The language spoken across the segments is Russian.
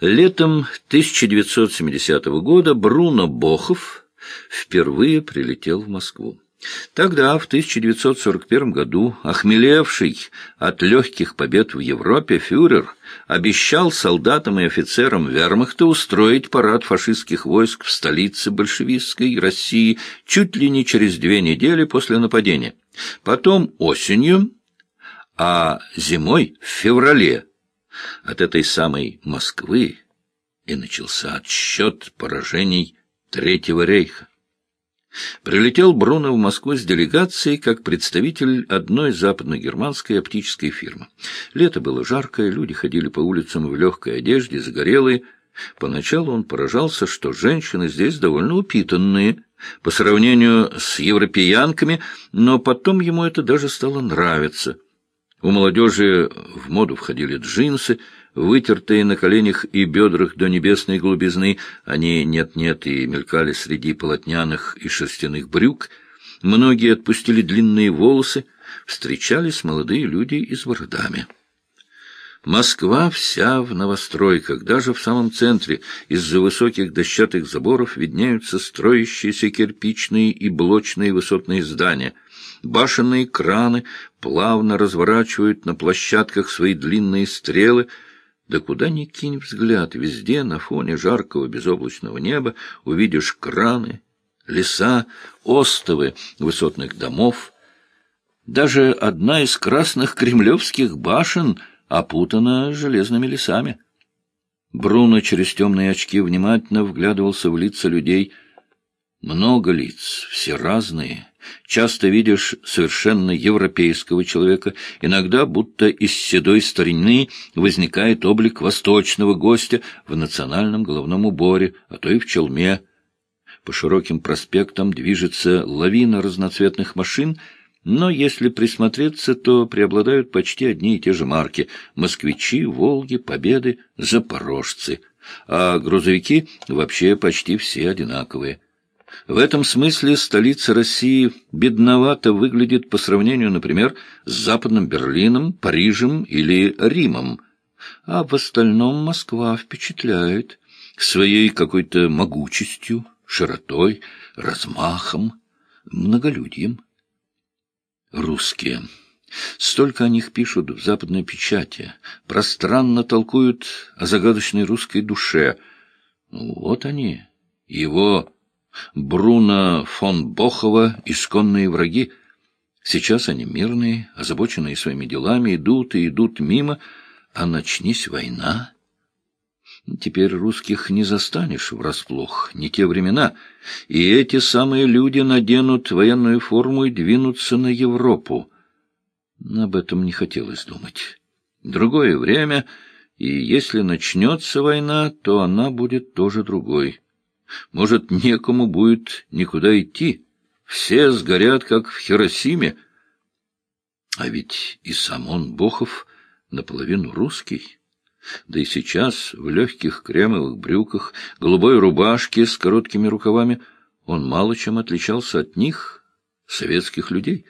Летом 1970 года Бруно Бохов впервые прилетел в Москву. Тогда, в 1941 году, охмелевший от легких побед в Европе, фюрер обещал солдатам и офицерам вермахта устроить парад фашистских войск в столице большевистской России чуть ли не через две недели после нападения. Потом осенью, а зимой в феврале от этой самой Москвы и начался отсчет поражений Третьего рейха. Прилетел Бруно в Москву с делегацией как представитель одной западно-германской оптической фирмы. Лето было жаркое, люди ходили по улицам в легкой одежде, загорелые. Поначалу он поражался, что женщины здесь довольно упитанные по сравнению с европеянками, но потом ему это даже стало нравиться. У молодежи в моду входили джинсы, вытертые на коленях и бедрах до небесной глубизны, они нет-нет и мелькали среди полотняных и шерстяных брюк. Многие отпустили длинные волосы, встречались молодые люди и с бородами. Москва вся в новостройках, даже в самом центре из-за высоких дощатых заборов виднеются строящиеся кирпичные и блочные высотные здания. Башенные краны плавно разворачивают на площадках свои длинные стрелы — да куда ни кинь взгляд, везде на фоне жаркого безоблачного неба увидишь краны, леса, остовы высотных домов. Даже одна из красных кремлевских башен опутана железными лесами. Бруно через темные очки внимательно вглядывался в лица людей. Много лиц, все разные, Часто видишь совершенно европейского человека, иногда будто из седой старины возникает облик восточного гостя в национальном головном уборе, а то и в челме. По широким проспектам движется лавина разноцветных машин, но если присмотреться, то преобладают почти одни и те же марки — «Москвичи», «Волги», «Победы», «Запорожцы», а грузовики вообще почти все одинаковые — в этом смысле столица России бедновато выглядит по сравнению, например, с Западным Берлином, Парижем или Римом. А в остальном Москва впечатляет своей какой-то могучестью, широтой, размахом, многолюдьем. Русские. Столько о них пишут в западной печати, пространно толкуют о загадочной русской душе. Вот они, его Бруно фон Бохова исконные враги. Сейчас они мирные, озабоченные своими делами, идут и идут мимо, а начнись война. Теперь русских не застанешь врасплох, не те времена, и эти самые люди наденут военную форму и двинутся на Европу. Об этом не хотелось думать. Другое время, и если начнется война, то она будет тоже другой. Может, некому будет никуда идти. Все сгорят, как в Хиросиме. А ведь и сам он, Бохов, наполовину русский. Да и сейчас в легких кремовых брюках, голубой рубашке с короткими рукавами он мало чем отличался от них, советских людей.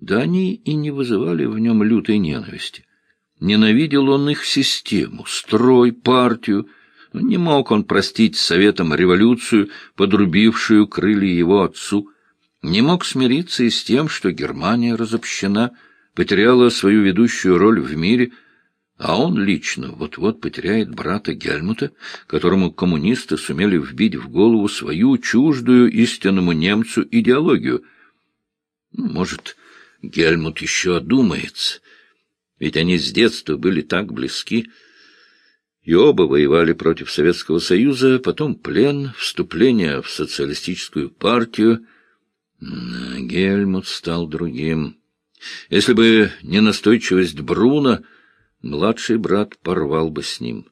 Да они и не вызывали в нем лютой ненависти. Ненавидел он их систему, строй, партию, не мог он простить советом революцию, подрубившую крылья его отцу. Не мог смириться и с тем, что Германия разобщена, потеряла свою ведущую роль в мире, а он лично вот-вот потеряет брата Гельмута, которому коммунисты сумели вбить в голову свою чуждую истинному немцу идеологию. Ну, может, Гельмут еще одумается, ведь они с детства были так близки, — и оба воевали против Советского Союза, потом плен, вступление в социалистическую партию. Гельмут стал другим. Если бы не настойчивость Бруна, младший брат порвал бы с ним.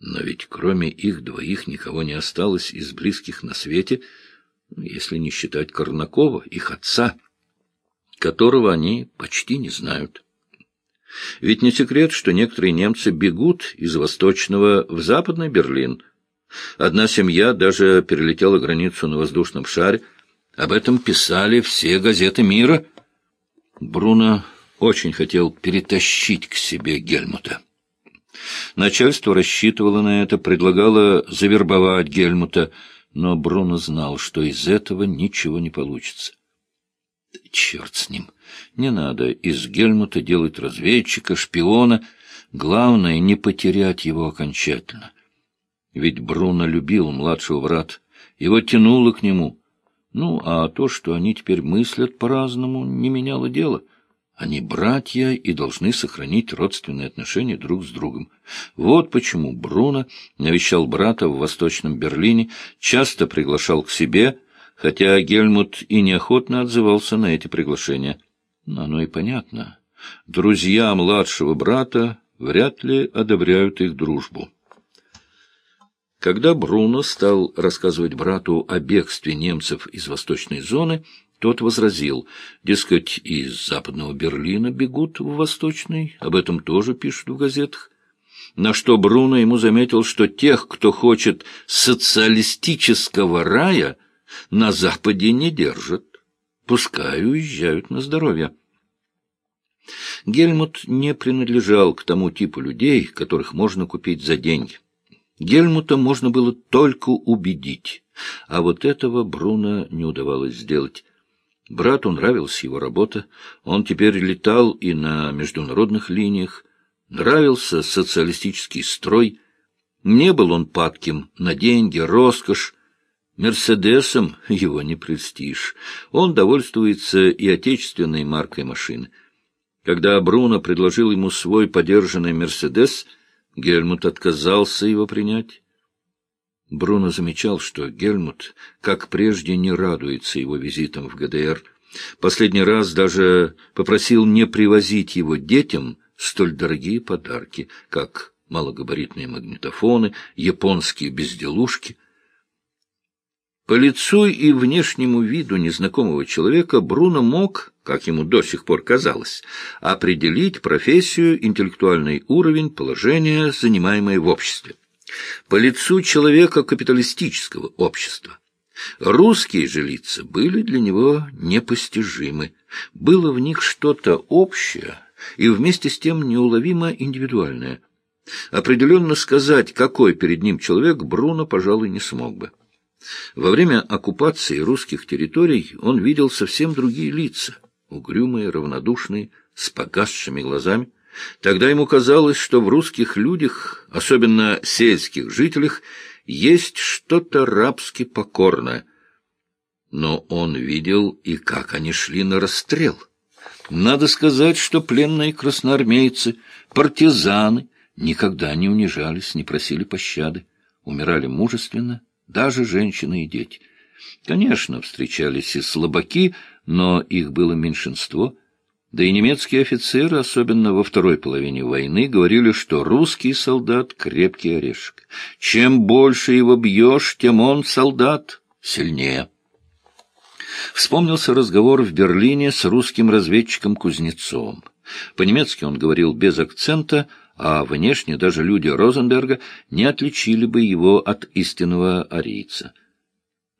Но ведь кроме их двоих никого не осталось из близких на свете, если не считать Корнакова, их отца, которого они почти не знают. Ведь не секрет, что некоторые немцы бегут из Восточного в Западный Берлин. Одна семья даже перелетела границу на воздушном шаре. Об этом писали все газеты мира. Бруно очень хотел перетащить к себе Гельмута. Начальство рассчитывало на это, предлагало завербовать Гельмута, но Бруно знал, что из этого ничего не получится. Черт с ним! Не надо из Гельмута делать разведчика, шпиона. Главное — не потерять его окончательно. Ведь Бруно любил младшего брата, его тянуло к нему. Ну, а то, что они теперь мыслят по-разному, не меняло дело — они братья и должны сохранить родственные отношения друг с другом. Вот почему Бруно навещал брата в Восточном Берлине, часто приглашал к себе, хотя Гельмут и неохотно отзывался на эти приглашения. Но оно и понятно. Друзья младшего брата вряд ли одобряют их дружбу. Когда Бруно стал рассказывать брату о бегстве немцев из восточной зоны, тот возразил, дескать, из западного Берлина бегут в восточный, об этом тоже пишут в газетах. На что Бруно ему заметил, что тех, кто хочет социалистического рая, на Западе не держат, пускай уезжают на здоровье. Гельмут не принадлежал к тому типу людей, которых можно купить за деньги. Гельмута можно было только убедить, а вот этого Бруно не удавалось сделать. Брату нравилась его работа, он теперь летал и на международных линиях, нравился социалистический строй, не был он падким на деньги, роскошь, Мерседесом его не прельстишь, он довольствуется и отечественной маркой машины. Когда Бруно предложил ему свой подержанный «Мерседес», Гельмут отказался его принять. Бруно замечал, что Гельмут, как прежде, не радуется его визитам в ГДР. Последний раз даже попросил не привозить его детям столь дорогие подарки, как малогабаритные магнитофоны, японские безделушки. По лицу и внешнему виду незнакомого человека Бруно мог, как ему до сих пор казалось, определить профессию, интеллектуальный уровень, положение, занимаемое в обществе по лицу человека капиталистического общества. Русские же лица были для него непостижимы. Было в них что-то общее и вместе с тем неуловимо индивидуальное. Определенно сказать, какой перед ним человек, Бруно, пожалуй, не смог бы. Во время оккупации русских территорий он видел совсем другие лица, угрюмые, равнодушные, с погасшими глазами. Тогда ему казалось, что в русских людях, особенно сельских жителях, есть что-то рабски покорное. Но он видел и как они шли на расстрел. Надо сказать, что пленные красноармейцы, партизаны никогда не унижались, не просили пощады, умирали мужественно, даже женщины и дети. Конечно, встречались и слабаки, но их было меньшинство — да и немецкие офицеры, особенно во второй половине войны, говорили, что русский солдат — крепкий орешек. Чем больше его бьешь, тем он, солдат, сильнее. Вспомнился разговор в Берлине с русским разведчиком Кузнецовым. По-немецки он говорил без акцента, а внешне даже люди Розенберга не отличили бы его от истинного арийца —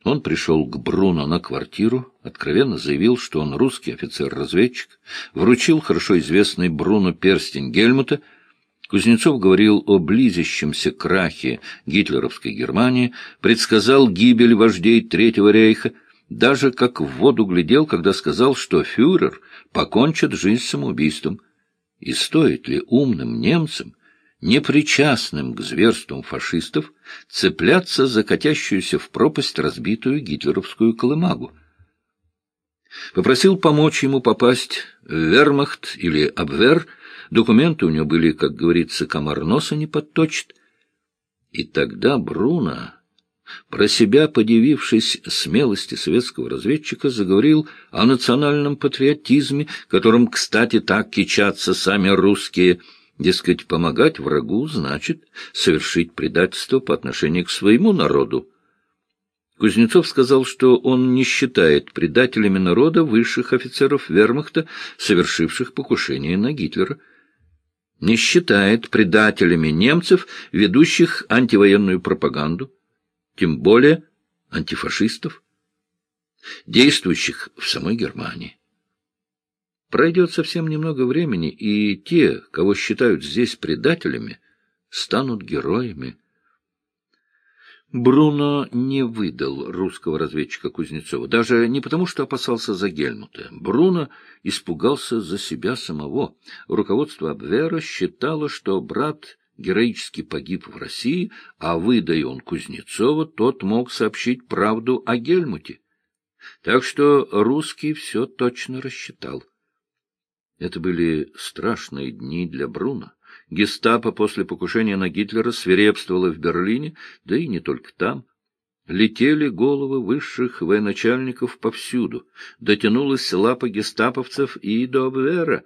он пришел к Бруно на квартиру, откровенно заявил, что он русский офицер-разведчик, вручил хорошо известный Бруно перстень Гельмута. Кузнецов говорил о близящемся крахе гитлеровской Германии, предсказал гибель вождей Третьего рейха, даже как в воду глядел, когда сказал, что фюрер покончит жизнь самоубийством. И стоит ли умным немцам непричастным к зверствам фашистов, цепляться за катящуюся в пропасть разбитую гитлеровскую колымагу. Попросил помочь ему попасть в вермахт или абвер, документы у него были, как говорится, комар носа не подточит. И тогда Бруно, про себя подивившись смелости советского разведчика, заговорил о национальном патриотизме, которым, кстати, так кичатся сами русские – Дескать, помогать врагу значит совершить предательство по отношению к своему народу. Кузнецов сказал, что он не считает предателями народа высших офицеров вермахта, совершивших покушение на Гитлера. Не считает предателями немцев, ведущих антивоенную пропаганду, тем более антифашистов, действующих в самой Германии. Пройдет совсем немного времени, и те, кого считают здесь предателями, станут героями. Бруно не выдал русского разведчика Кузнецова, даже не потому, что опасался за Гельмута. Бруно испугался за себя самого. Руководство Абвера считало, что брат героически погиб в России, а выдай он Кузнецова, тот мог сообщить правду о Гельмуте. Так что русский все точно рассчитал. Это были страшные дни для Бруно. Гестапо после покушения на Гитлера свирепствовало в Берлине, да и не только там. Летели головы высших военачальников повсюду. Дотянулась лапа гестаповцев и до Абвера.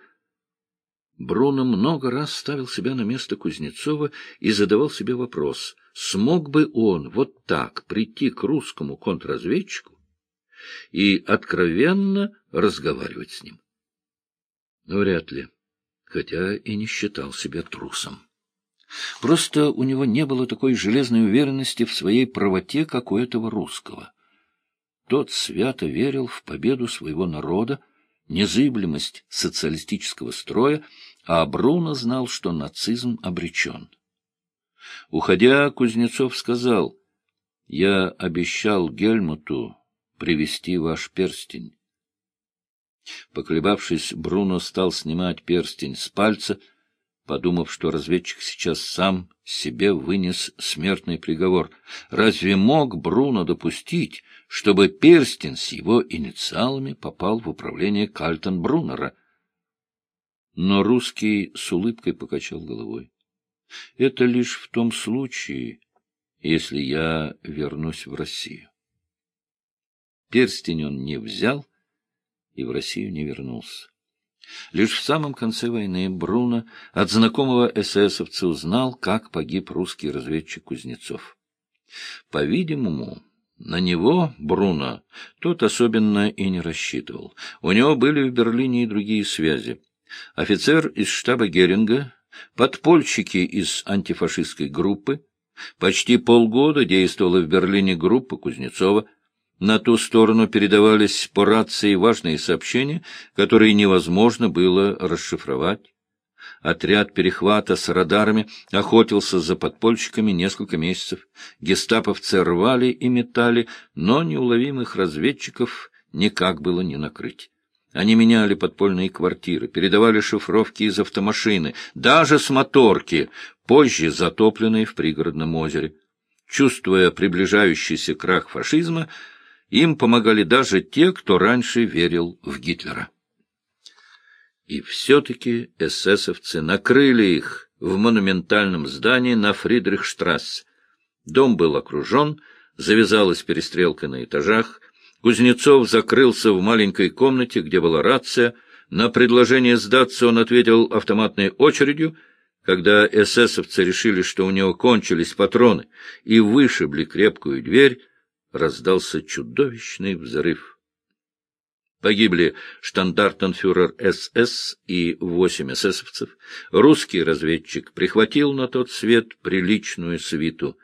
Бруно много раз ставил себя на место Кузнецова и задавал себе вопрос, смог бы он вот так прийти к русскому контрразведчику и откровенно разговаривать с ним? Вряд ли хотя и не считал себя трусом. Просто у него не было такой железной уверенности в своей правоте, как у этого русского. Тот свято верил в победу своего народа, незыблемость социалистического строя, а Бруно знал, что нацизм обречен. Уходя, Кузнецов сказал, «Я обещал Гельмуту привести ваш перстень. Поколебавшись, Бруно стал снимать перстень с пальца, подумав, что разведчик сейчас сам себе вынес смертный приговор. Разве мог Бруно допустить, чтобы перстень с его инициалами попал в управление Кальтон Брунера? Но русский с улыбкой покачал головой. Это лишь в том случае, если я вернусь в Россию. Перстень он не взял, и в Россию не вернулся. Лишь в самом конце войны Бруно от знакомого эсэсовца узнал, как погиб русский разведчик Кузнецов. По-видимому, на него, Бруно, тот особенно и не рассчитывал. У него были в Берлине и другие связи. Офицер из штаба Геринга, подпольщики из антифашистской группы. Почти полгода действовала в Берлине группа Кузнецова — на ту сторону передавались по рации важные сообщения, которые невозможно было расшифровать. Отряд перехвата с радарами охотился за подпольщиками несколько месяцев. Гестаповцы рвали и метали, но неуловимых разведчиков никак было не накрыть. Они меняли подпольные квартиры, передавали шифровки из автомашины, даже с моторки, позже затопленные в пригородном озере. Чувствуя приближающийся крах фашизма, им помогали даже те, кто раньше верил в Гитлера. И все-таки эсэсовцы накрыли их в монументальном здании на Фридрихштрассе. Дом был окружен, завязалась перестрелка на этажах. Кузнецов закрылся в маленькой комнате, где была рация. На предложение сдаться он ответил автоматной очередью. Когда эсэсовцы решили, что у него кончились патроны, и вышибли крепкую дверь, раздался чудовищный взрыв. Погибли штандартенфюрер СС и восемь эсэсовцев. Русский разведчик прихватил на тот свет приличную свиту.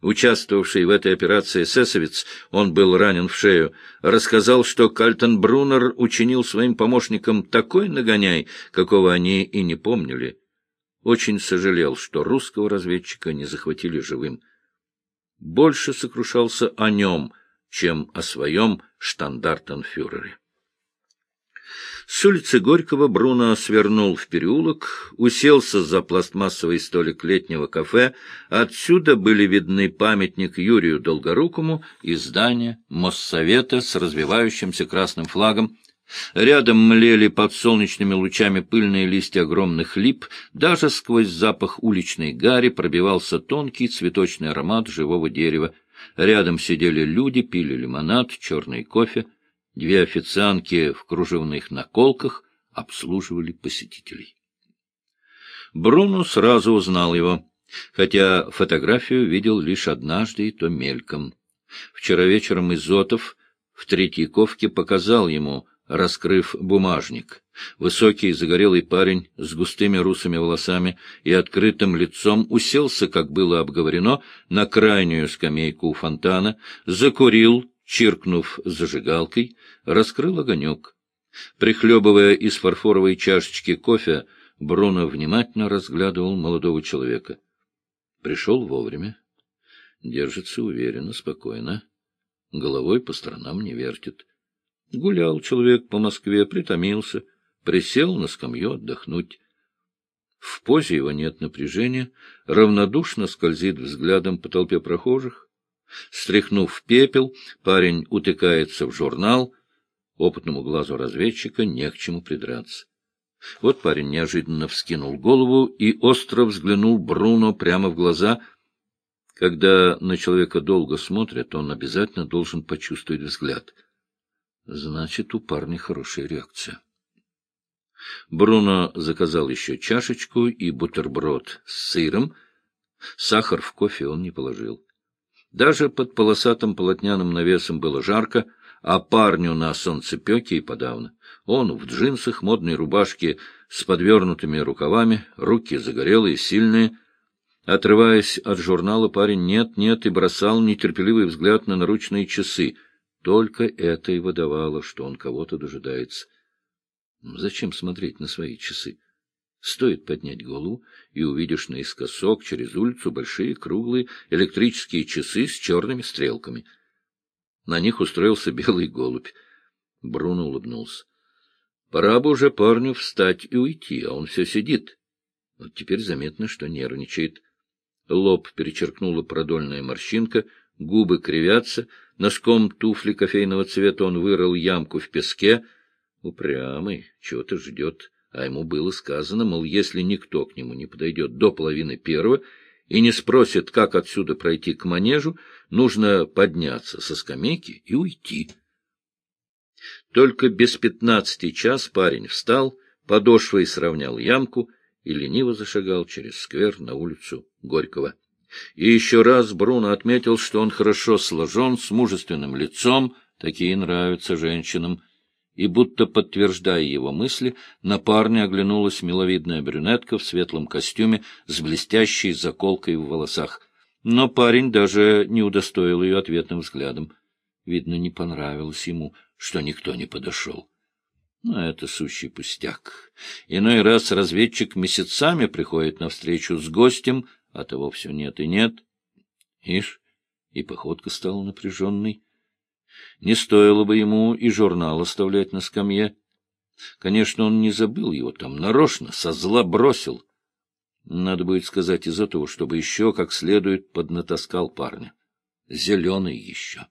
Участвовавший в этой операции эсэсовец, он был ранен в шею, рассказал, что Кальтенбруннер учинил своим помощникам такой нагоняй, какого они и не помнили. Очень сожалел, что русского разведчика не захватили живым больше сокрушался о нем, чем о своем штандартенфюрере. С улицы Горького Бруно свернул в переулок, уселся за пластмассовый столик летнего кафе. Отсюда были видны памятник Юрию Долгорукому и здание Моссовета с развивающимся красным флагом, Рядом млели под солнечными лучами пыльные листья огромных лип, даже сквозь запах уличной гари пробивался тонкий цветочный аромат живого дерева. Рядом сидели люди, пили лимонад, черный кофе. Две официантки в кружевных наколках обслуживали посетителей. Бруно сразу узнал его, хотя фотографию видел лишь однажды и то мельком. Вчера вечером Изотов в Третьяковке показал ему раскрыв бумажник. Высокий загорелый парень с густыми русыми волосами и открытым лицом уселся, как было обговорено, на крайнюю скамейку у фонтана, закурил, чиркнув зажигалкой, раскрыл огонек. Прихлебывая из фарфоровой чашечки кофе, Бруно внимательно разглядывал молодого человека. Пришел вовремя. Держится уверенно, спокойно. Головой по сторонам не вертит. Гулял человек по Москве, притомился, присел на скамью отдохнуть. В позе его нет напряжения, равнодушно скользит взглядом по толпе прохожих. Стряхнув пепел, парень утыкается в журнал. Опытному глазу разведчика не к чему придраться. Вот парень неожиданно вскинул голову и остро взглянул Бруно прямо в глаза. Когда на человека долго смотрят, он обязательно должен почувствовать взгляд. Значит, у парня хорошая реакция. Бруно заказал еще чашечку и бутерброд с сыром. Сахар в кофе он не положил. Даже под полосатым полотняным навесом было жарко, а парню на солнцепеке и подавно. Он в джинсах, модной рубашке с подвернутыми рукавами, руки загорелые, сильные. Отрываясь от журнала, парень нет-нет и бросал нетерпеливый взгляд на наручные часы. Только это и выдавало, что он кого-то дожидается. Зачем смотреть на свои часы? Стоит поднять голову, и увидишь наискосок через улицу большие круглые электрические часы с черными стрелками. На них устроился белый голубь. Бруно улыбнулся. Пора бы уже парню встать и уйти, а он все сидит. Вот теперь заметно, что нервничает. Лоб перечеркнула продольная морщинка, губы кривятся, носком туфли кофейного цвета он вырыл ямку в песке. Упрямый, чего-то ждет а ему было сказано, мол, если никто к нему не подойдет до половины первого и не спросит, как отсюда пройти к манежу, нужно подняться со скамейки и уйти. Только без пятнадцати час парень встал, подошвой сравнял ямку и лениво зашагал через сквер на улицу Горького. И еще раз Бруно отметил, что он хорошо сложен, с мужественным лицом, такие нравятся женщинам, и, будто подтверждая его мысли, на парня оглянулась миловидная брюнетка в светлом костюме с блестящей заколкой в волосах. Но парень даже не удостоил ее ответным взглядом. Видно, не понравилось ему, что никто не подошел. Но это сущий пустяк. Иной раз разведчик месяцами приходит навстречу с гостем, а того все нет и нет. Ишь, и походка стала напряженной. Не стоило бы ему и журнал оставлять на скамье. Конечно, он не забыл его там, нарочно, со зла бросил. Надо будет сказать из этого, чтобы еще как следует поднатаскал парня. Зеленый еще.